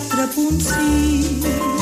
4.6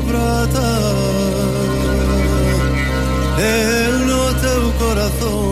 quebrada eu no teu corazón.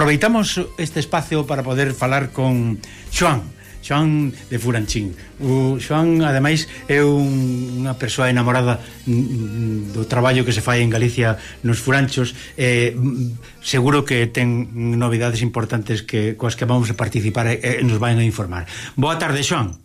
Aproveitamos este espacio para poder falar con Xoan, Xoan de Furanchín. O Xoan, ademais, é un, unha persoa enamorada do traballo que se fai en Galicia nos furanchos. Eh, seguro que ten novidades importantes que coas que vamos a participar e eh, nos van a informar. Boa tarde, Xoan.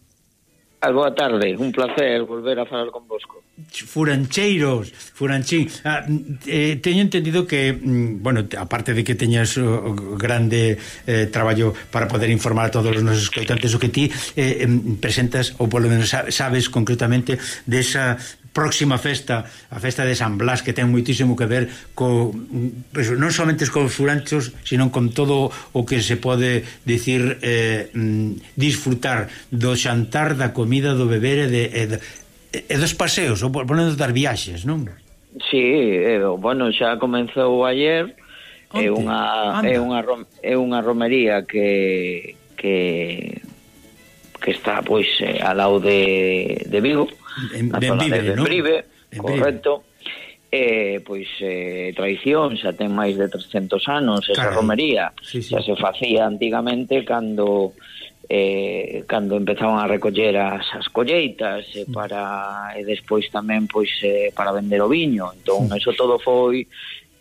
Ah, boa tarde, un placer volver a falar con vosco furancheiros, furanchín. Ah, eh, teño entendido que, mm, bueno, aparte de que teñas o, o grande eh, traballo para poder informar a todos os nosos escoitantes o que ti eh, presentas, ou polo menos sabes concretamente, desa próxima festa, a festa de San Blas, que ten moitísimo que ver co, mm, non somente cos furanchos, sino con todo o que se pode dicir eh, mm, disfrutar do xantar, da comida, do beber e de, e de e dos paseos, ou por menos das viaxes, non? Sí, eh, bueno, xa comenzou ayer é unha é unha é unha romería que que que está pois eh, ao lado de, de Vigo, en, na zona Vive, de Benbrive, no? correcto. Vive. Eh, pois eh, tradición, xa ten máis de 300 anos esa Carai. romería. Sí, sí. Xa se facía antigamente cando eh, cando empezaban a recoller as, as colleitas eh, para e despois tamén pois eh, para vender o viño. Entón eso todo foi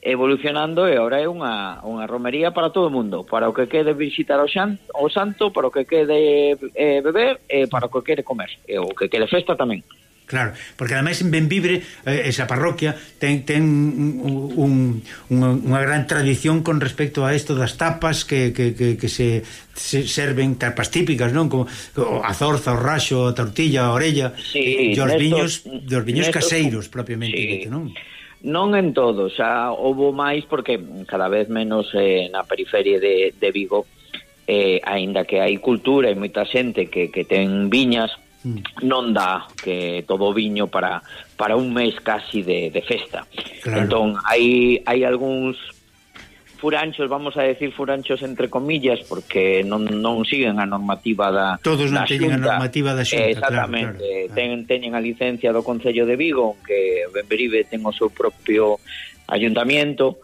evolucionando e agora é unha, unha romería para todo o mundo, para o que quede visitar o, xan, o santo, para o que quede eh, beber e eh, para o que quere comer, e o que quede festa tamén. Claro, porque ademais en Benvibre eh, esa parroquia ten, ten un, un, unha, unha gran tradición con respecto a isto das tapas que, que, que, que se, se serven tapas típicas, non? Como a zorza, o raxo, a tortilla, a orella sí, eh, e os viños, dos viños caseiros propiamente sí. dito, non? Non en todos, xa houve máis porque cada vez menos eh, na periferia de, de Vigo eh, aínda que hai cultura e moita xente que, que ten viñas Mm. non dá que todo o viño para para un mes casi de, de festa. Claro. Entón, hai hai algúns furanchos, vamos a decir furanchos entre comillas, porque non, non siguen a normativa da Todos non teñen a normativa da Xunta, Exactamente, claro, claro, claro. Ten, teñen a licencia do Concello de Vigo, que Benberibe ten o seu propio ayuntamiento,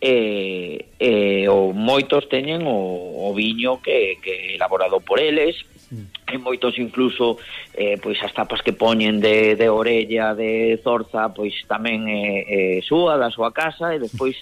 e, eh, eh, ou moitos teñen o, o viño que, que elaborado por eles, mm. en moitos incluso eh, pois as tapas que poñen de, de orella, de zorza, pois tamén eh, eh, súa da súa casa e despois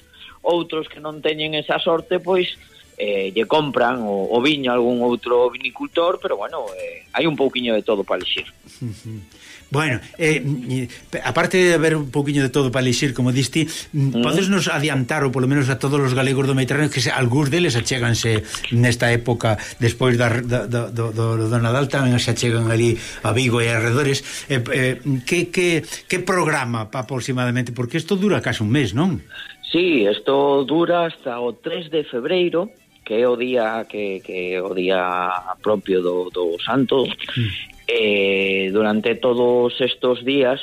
outros que non teñen esa sorte, pois eh, lle compran o, o viño a algún outro vinicultor, pero bueno, eh, hai un pouquiño de todo para elixir. Bueno, eh, mm, aparte de haber un pouquiño de todo para elixir, como diste, mm. mm. podes nos adiantar, ou polo menos a todos os galegos do Mediterráneo, que se, algúns deles achéganse nesta época, despois da, da, da, do, do, do Nadal, tamén se achegan ali a Vigo e arredores. Eh, eh, que, que, que programa aproximadamente? Porque isto dura casi un mes, non? Sí, isto dura hasta o 3 de febreiro, que é o día que, que é o día propio do, do santo mm. eh, durante todos estes días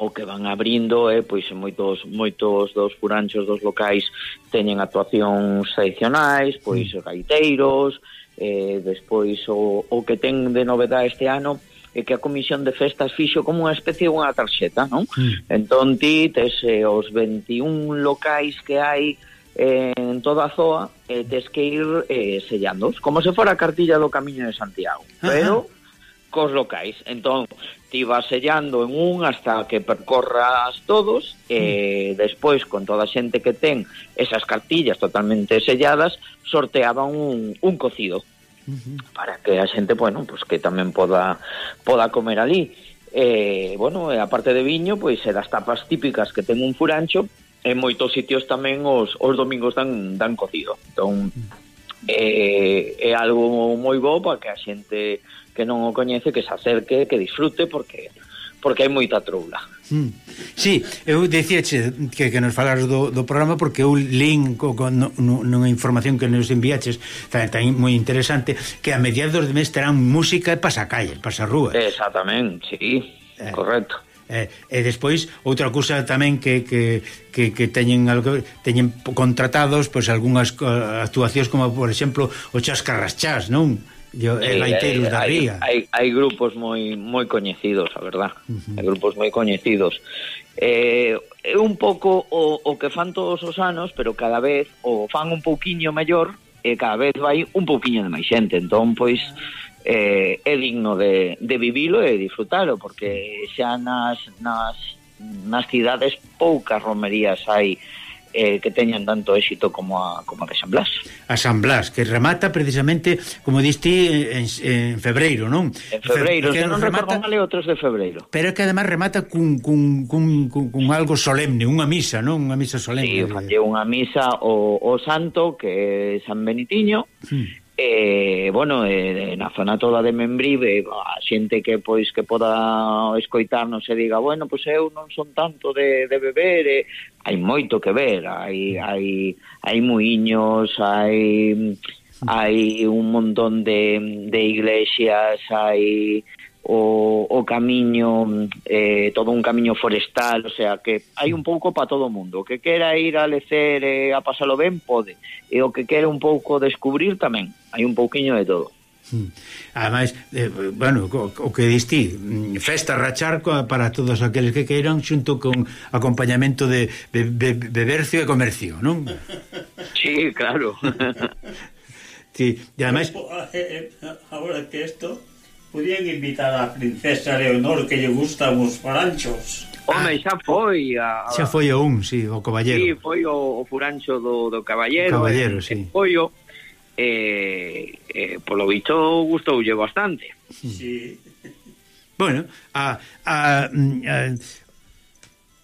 o que van abrindo é pois moitos moitos dos furanchos dos locais teñen actuacións tradicionais, pois mm. gaiteiros, eh, despois o, o que ten de novedade este ano é que a Comisión de Festas fixo como unha especie de unha tarxeta, non? Mm. Entón ti tes eh, os 21 locais que hai eh, en toda a zoa eh, tes que ir eh, sellándoos, como se fora a cartilla do Camiño de Santiago, Ajá. pero cos locais. Entón, ti vas sellando en un hasta que percorras todos, e eh, mm. despois, con toda a xente que ten esas cartillas totalmente selladas, sorteaban un, un cocido uh -huh. para que a xente, bueno, pues que tamén poda, poda comer ali. Eh, bueno, e aparte de viño, pois pues, é das tapas típicas que ten un furancho, en moitos sitios tamén os, os domingos dan, dan cocido. Entón, é, é algo moi bo para que a xente que non o coñece que se acerque, que disfrute, porque porque hai moita troula. Mm. Sí, eu dicíache que, que nos falaras do, do programa porque eu link co, co, no, nunha información que nos enviaches tan, tan moi interesante que a mediados de mes terán música e pasacalles, pasarrúas. Exactamente, sí, eh. correcto. Eh, e despois outra cousa tamén que, que, que, que teñen algo, teñen contratados pois algunhas actuacións como por exemplo o Chascarrachás, non? Yo, eh, sí, Baiteiros eh, da Ría. Hai, hai grupos moi moi coñecidos, a verdad. Uh -huh. Hai grupos moi coñecidos. Eh, é un pouco o, o que fan todos os anos, pero cada vez o fan un pouquiño maior e cada vez vai un pouquiño de máis xente. Entón, pois, uh -huh eh, é digno de, de vivilo e disfrutalo, porque xa nas, nas, nas cidades poucas romerías hai eh, que teñan tanto éxito como a, como a de San Blas. A San Blas, que remata precisamente, como diste, en, en febreiro, non? En febreiro, Fe, que non remata... recordo mal é outros de febreiro. Pero que además remata cun, cun, cun, cun, cun algo solemne, unha misa, non? Unha misa solemne. Sí, unha misa o, o santo, que é San Benitiño, sí e, bueno, eh, na zona toda de Membrive a xente que pois que poda escoitarnos e diga, bueno, pois eu non son tanto de, de beber e, hai moito que ver hai, hai, hai muiños hai hai un montón de, de iglesias hai o, o camiño eh, todo un camiño forestal o sea que hai un pouco para todo o mundo. O que quera ir a lecer e eh, a pasalo ben pode. E o que quera un pouco descubrir tamén. Hai un pouquiño de todo. Hmm. Ademais, eh, bueno, o, o que distí, mm, festa rachar para todos aqueles que queiran xunto con acompañamento de, de, de, de e comercio, non? Sí, claro. sí, e ademais... Eh, eh, ahora que isto Podían invitar a princesa Leonor que lle gustan os franchos. Home, xa foi a... Xa foi o un, sí, o caballero. Sí, foi o, o furancho do, do caballero. O caballero, eh, sí. Eh, foi o... Eh, eh, polo visto, gustoulle bastante. Hmm. Sí. Bueno, a, a, mm, a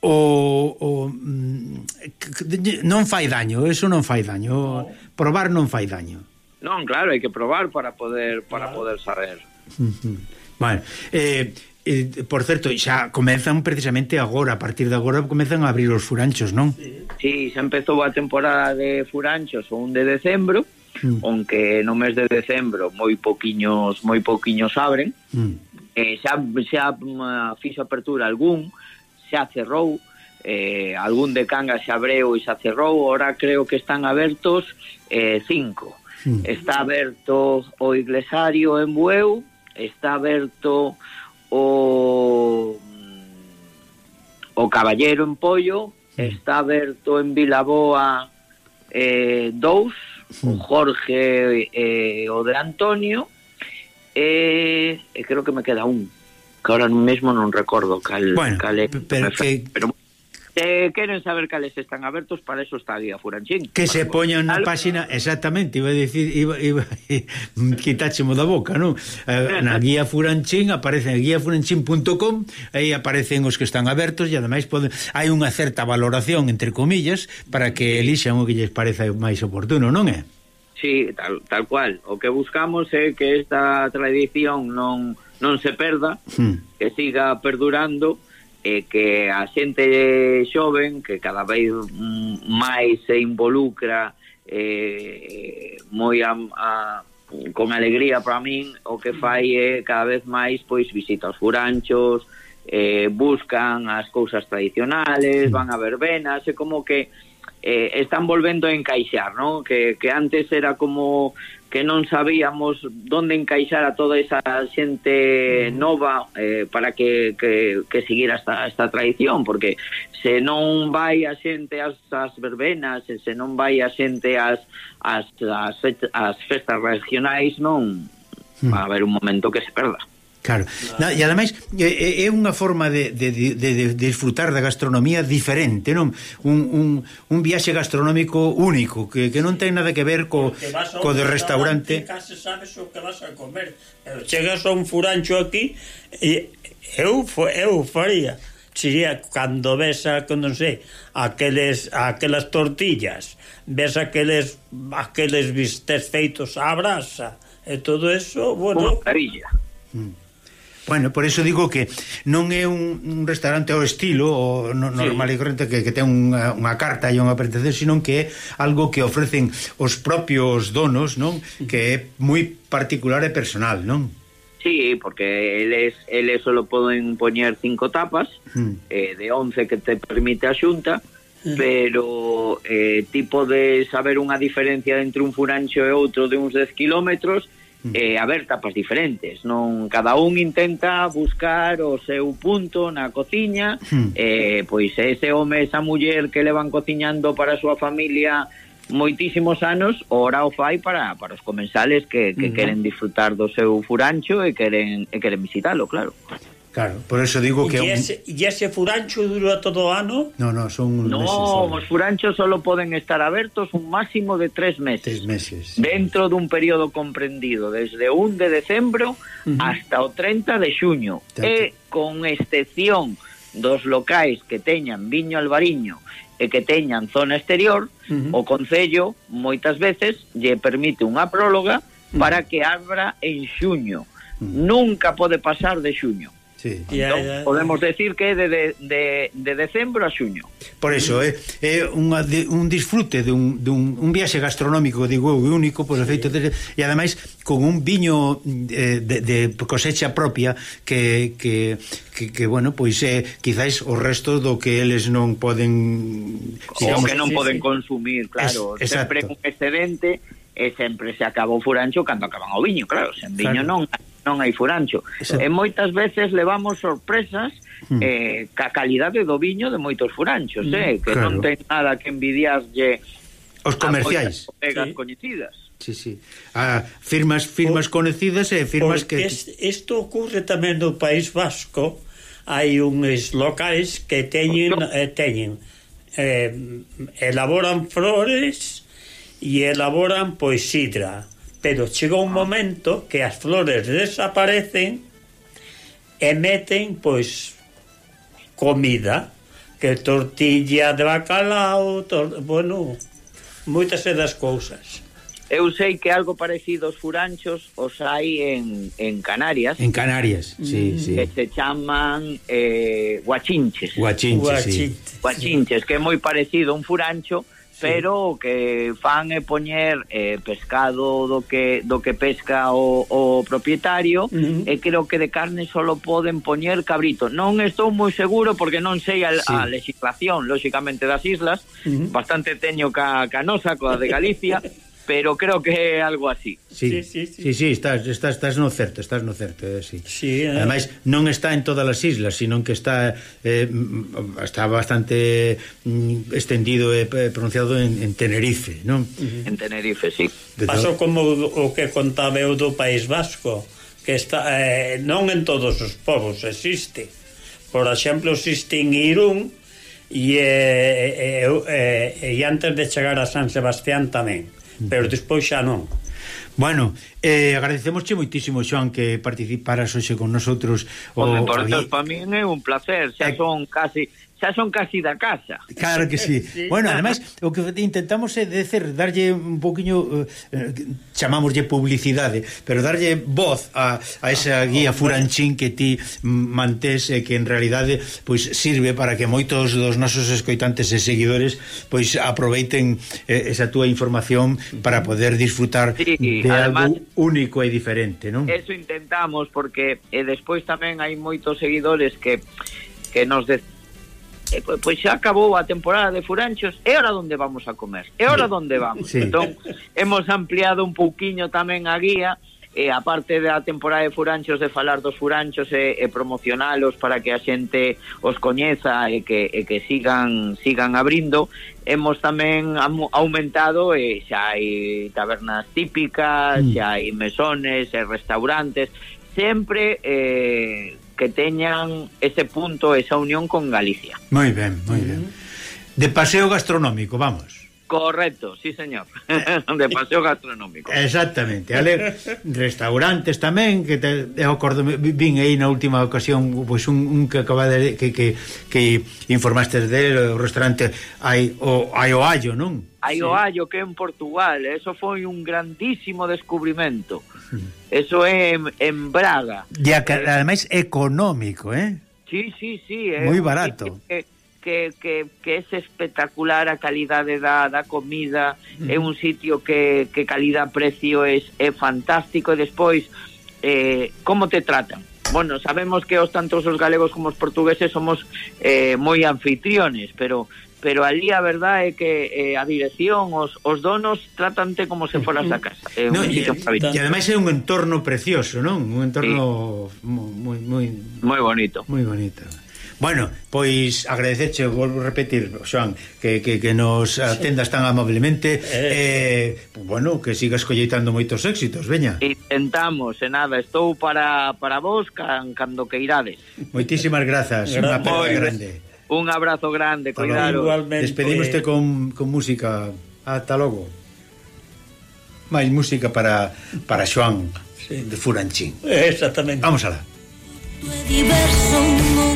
o, o mm, non fai daño, eso non fai daño. Probar non fai daño. Non, claro, hai que probar para poder para claro. poder saber. Vale. Eh, eh, por certo, xa comezan precisamente agora, a partir de agora comezan a abrir os furanchos, non? Sí, xa empezou a temporada de furanchos o 1 de decembro, mm. onque no mes de decembro moi poquiños moi poquiños abren. Mm. Eh, xa, xa mm, fixo apertura algún, xa cerrou, eh, algún de canga xa abreu e xa cerrou, ora creo que están abertos eh, cinco. Mm. Está aberto o iglesario en Bueu, está aberto o mm, o Caballero en Pollo, sí. está aberto en Vilaboa eh, 2, sí. o Jorge eh, o de Antonio, e eh, creo que me queda un, que ahora mesmo non recordo cal, bueno, cal é, pero, que, pero Se queren saber cales están abertos, para eso está a Guía Furanchín. Que se poñan na páxina, exactamente, iba a dicir, iba, iba, quitáchemo da boca, non? Eh, na Guía Furanchín aparece en guiafuranchín.com, aí aparecen os que están abertos e ademais poden, hai unha certa valoración, entre comillas, para que elixan o que lles pareza máis oportuno, non é? Sí, tal, tal cual. O que buscamos é que esta tradición non, non se perda, hmm. que siga perdurando, e que a xente xoven que cada vez máis se involucra eh, moi a, a, con alegría para min o que fai é cada vez máis pois visita os furanchos eh, buscan as cousas tradicionales van a verbenas e como que eh, están volvendo a encaixar, ¿no? Que, que antes era como que non sabíamos onde encaixar a toda esa xente mm. nova eh, para que, que, que seguira esta, esta tradición, porque se non vai a xente ás, ás verbenas, se non vai a xente ás, ás, ás, ás festas regionais, non mm. va a haber un momento que se perda. Claro. Na, e ademais é, é unha forma de, de, de, de disfrutar da gastronomía diferente, non? Un, un, un viaxe gastronómico único que, que non ten nada que ver co, que co de restaurante. Case sabes o que vas a comer. Chegas a un furancho aquí e eu, eu faría sería cando ves a, non sei, aqueles, aquelas tortillas, ves aqueles, aqueles bistecs feitos á brasa, e todo eso, bueno... Unha carilla. Mm. Bueno, por eso digo que non é un, un restaurante ao estilo o no, sí. normal e corrente que, que ten unha, unha carta e unha presentación, senón que é algo que ofrecen os propios donos, non? Que é moi particular e personal, non? Sí, porque eles, eles solo poden poñer cinco tapas mm. eh, de 11 que te permite a xunta mm. pero eh, tipo de saber unha diferencia entre un furancho e outro de uns 10 kilómetros eh, haber tapas diferentes non cada un intenta buscar o seu punto na cociña mm. eh, pois ese home esa muller que le van cociñando para a súa familia moitísimos anos ora o fai para, para os comensales que, que mm. queren disfrutar do seu furancho e queren, e queren visitalo, claro Claro, por eso digo que... E ese, un... ese furancho dura todo o ano? No, no, son no, meses. No, os furanchos solo poden estar abertos un máximo de tres meses. Tres meses. Dentro sí. dun período comprendido desde 1 de decembro uh -huh. hasta o 30 de xuño. Tanto. E con excepción dos locais que teñan viño albariño e que teñan zona exterior, uh -huh. o Concello moitas veces lle permite unha próloga para que abra en xuño. Uh -huh. Nunca pode pasar de xuño. Sí. Entón, yeah, yeah. Podemos decir que é de, de, de, de decembro a xuño. Por eso, eh, é eh, eh, unha, de, un disfrute dun, dun un viaxe gastronómico, digo, único, por sí. efeito, de, e ademais con un viño eh, de, de cosecha propia que, que, que, que bueno, pois é eh, quizáis o resto do que eles non poden... Digamos, o que non sí, poden sí. consumir, claro. Es, sempre un excedente e sempre se acabou furancho cando acaban o viño, claro. Sen viño claro. non non hai furancho. Eso. E moitas veces levamos sorpresas mm. eh, ca calidade do viño de moitos furanchos, mm, eh, hmm. que claro. non ten nada que envidiarlle os comerciais. Pegas sí. coñecidas. Sí, sí. A firmas firmas o, coñecidas e firmas que isto ocurre tamén no País Vasco. Hai uns locais que teñen eh, teñen eh, elaboran flores e elaboran pois sidra pero chega un ah. momento que as flores desaparecen e meten, pois, comida, que tortilla de bacalao, tor... bueno, moitas das cousas. Eu sei que algo parecido aos furanchos os hai en, en Canarias. En Canarias, sí, mm. sí. Que se chaman eh, guachinches. Guachinches, guachinches, sí. Guachinches, que é moi parecido a un furancho, Pero o que fan é poñer eh, pescado do que do que pesca o, o propietario uh -huh. e creo que de carne solo poden poñer cabrito. Non estou moi seguro porque non sei a, sí. a legislación, lóxicamente, das islas. Uh -huh. Bastante teño ca, ca nosa, coa de Galicia. pero creo que é algo así. Sí, sí, sí, sí. sí, sí estás, estás, estás no certo, estás no certo, eh, sí. sí eh. Ademais, non está en todas as islas, sino que está eh, mm, está bastante mm, extendido e eh, pronunciado en, en Tenerife, non? Uh -huh. En Tenerife, sí. De Pasou como o, o que contaba eu do País Vasco, que está eh, non en todos os povos existe. Por exemplo, existe en Irún, E, eh, e, e, e antes de chegar a San Sebastián tamén Mm-hmm. pero despois xa non. Bueno, eh, agradecemosche moitísimo, Xoan, que participaras hoxe con nosotros. O, o, por, o, para min é un placer, xa eh, son casi xa son casi da casa. Claro que sí. sí. Bueno, además, o que intentamos é decer, darlle un poquinho, eh, eh, chamámoslle publicidade, pero darlle voz a, a esa ah, guía furanchín que ti mantés e que en realidade pois sirve para que moitos dos nosos escoitantes e seguidores pois aproveiten eh, esa túa información para poder disfrutar sí, de además, algo único e diferente, non? Eso intentamos porque eh, despois tamén hai moitos seguidores que que nos decían eh, pois, pois xa acabou a temporada de Furanchos, é ora onde vamos a comer? é ora onde vamos? Sí. Entón, hemos ampliado un pouquiño tamén a guía, e a parte da temporada de furanchos de falar dos furanchos e, e promocionalos para que a xente os coñeza e que, e que sigan sigan abrindo hemos tamén aumentado e xa hai tabernas típicas, mm. xa hai mesones e restaurantes sempre eh, que teñan ese punto, esa unión con Galicia. Moi ben, moi ben. De paseo gastronómico, vamos. Correcto, sí señor. De paseo gastronómico. Exactamente, ale, restaurantes tamén que te, eu acordo, vin aí na última ocasión pois un, un que acaba de, que, que, que informaste del o restaurante hai o, hai o Allo, non? Hai sí. o Allo que é en Portugal. Eso foi un grandísimo descubrimento. Eso é en, en Braga. E ademais económico, eh? Sí, sí, sí Moi barato. Que, que, que, que es espectacular a calidade da, da comida, mm. é un sitio que, que calidad-precio é, é fantástico, e despois, eh, como te tratan? Bueno, sabemos que os tantos os galegos como os portugueses somos eh, moi anfitriones, pero pero ali a verdade é que eh, a dirección, os, os donos tratante como se foras a casa. É no, e, e ademais é un entorno precioso, non? Un entorno sí. moi moi moi bonito. Moi bonito. Bueno, pois agradecerche, volvo a repetir, Xoan, que, que, que nos atendas tan amablemente eh, eh bueno, que sigas colleitando moitos éxitos, veña. Intentamos, e nada, estou para, para vos can, cando que irades. Moitísimas grazas, unha perda grande. Un abrazo grande, cuidado. Despedimoste con, con música. Ata logo. Máis música para, para Xoan sí. de Furanchín. Exactamente. Vamos alá. diverso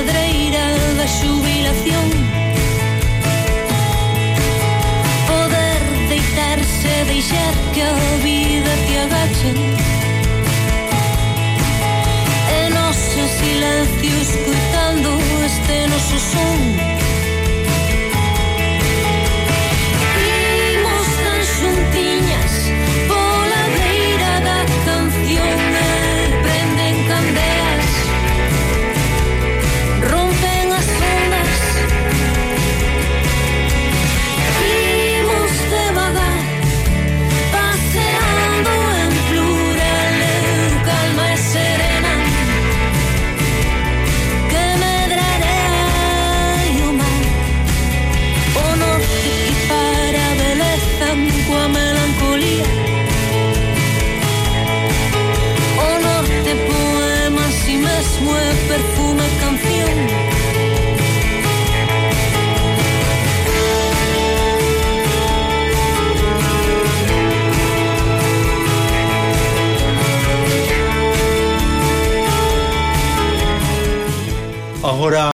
pedreira da xubilación. Poder deitarse deixar que a vida te agache. E nos silencio escutando este noso son.